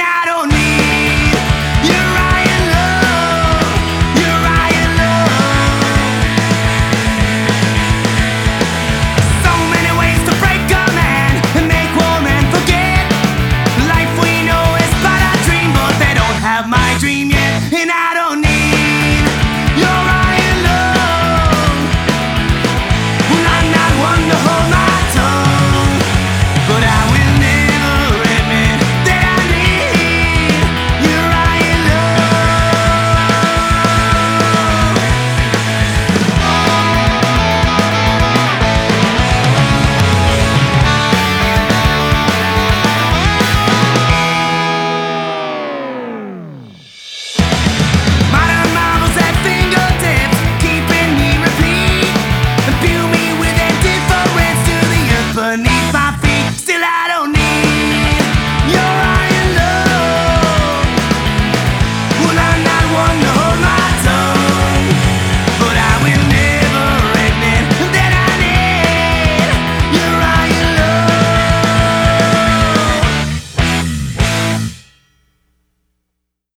I don't need